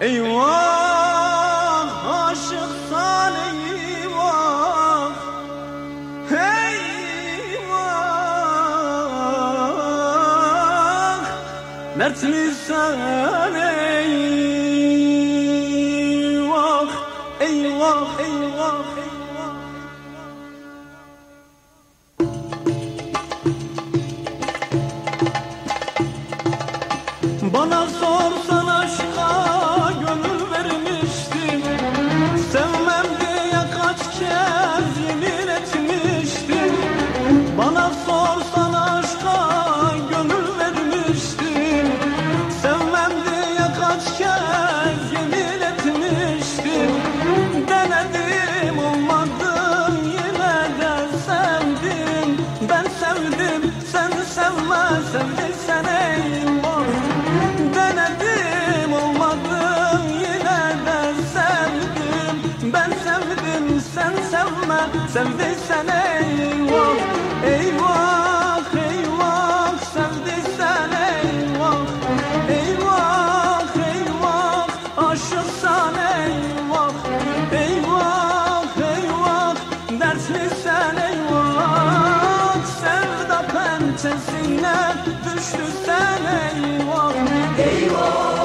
Eyvah aşık sana eyvah Eyvah Mert sen eyvah Eyvah eyvah. Bana sorsan sevme sevdiysen eyvah Denedim olmadım yine de sevdim. Ben sevdim sen sevme sevdiysen eyvah Eyvah pençesine düştü sen Eyvah, eyvah,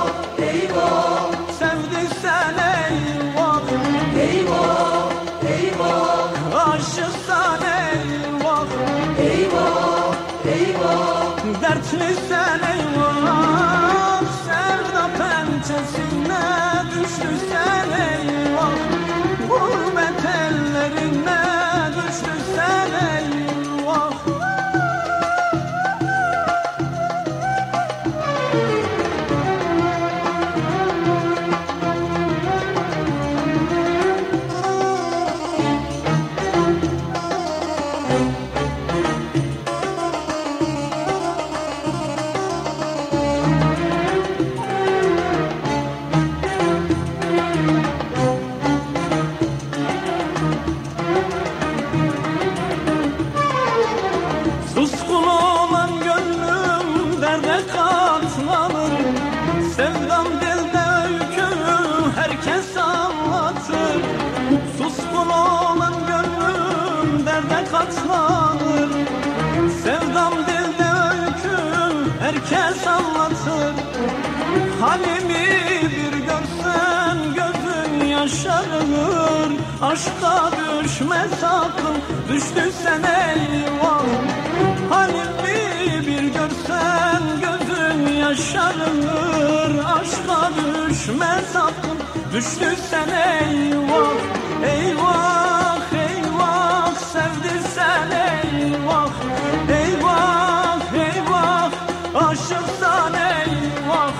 katlanır Sevdam dilde öykü herkes anlatır. Halimi bir görsen gözün yaşarır. Aşka düşme sakın düştü eyvah. Halimi bir görsen gözün yaşarır. Aşka düşme sakın düştü eyvah. Eyvah aşıksan eyvah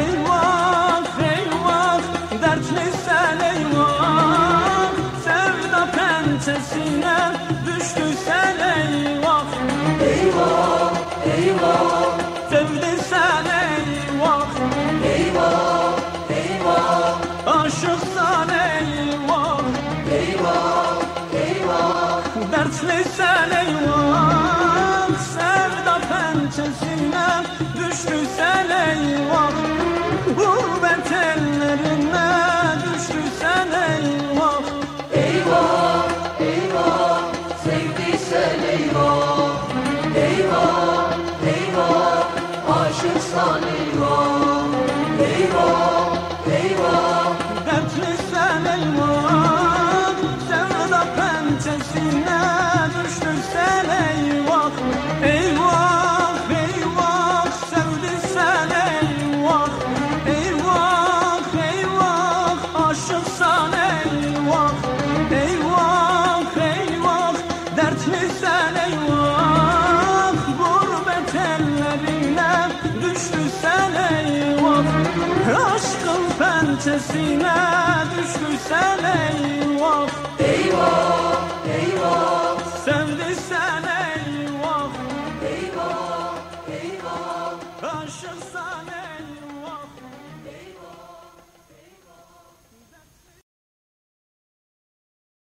Eyvah eyvah dertli sen eyvah. Sevda pençesine düştü sen eyvah. Eyvah, eyvah, Sevdi sen eyvah. Eyvah, eyvah, Aşıksan pençesine düştü sen pençesine düştü sen eyvah eyvah, eyvah, Sevdi sen eyvah eyvah, eyvah. Aşık sen